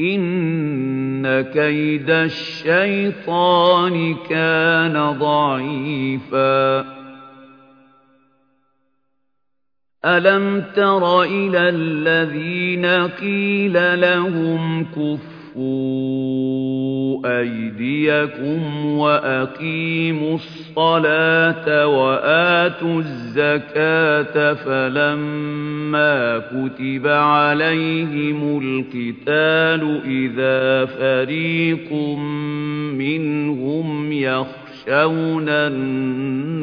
إن كيد الشيطان كان ضعيفا. ألم تر إلى الذين قيل لهم كفوا أيديكم وأقيموا الصلاة وآتوا الزكاة فلما كتب عليهم القتال إذا فريق منهم يخشون الناس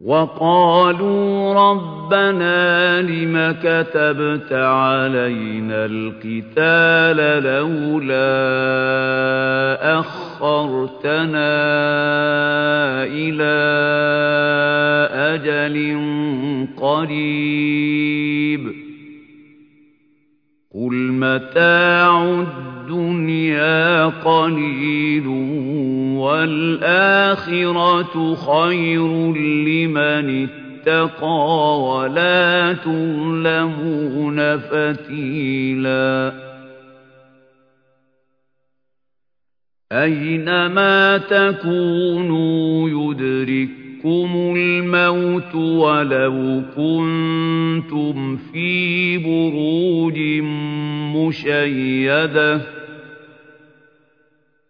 وَقَالُوا رَبَّنَا لِمَ كَتَبْتَ عَلَيْنَا الْقِتَالَ لَوْلَا أَخَّرْتَنَا إِلَىٰ أَجَلٍ قَرِيبٍ. قُلْ مَتَاعُ الدُّنْيَا قَلِيلٌ وَالْآخِرَةُ خَيْرٌ لِّمَنِ اتَّقَىٰ وَلَا تُظْلَمُونَ فَتِيلًا. أَيْنَمَا تَكُونُوا يُدْرِككُّمُ الْمَوْتُ وَلَوْ كُنتُمْ فِي بُرُوجٍ مُّشَيَّدَةٍ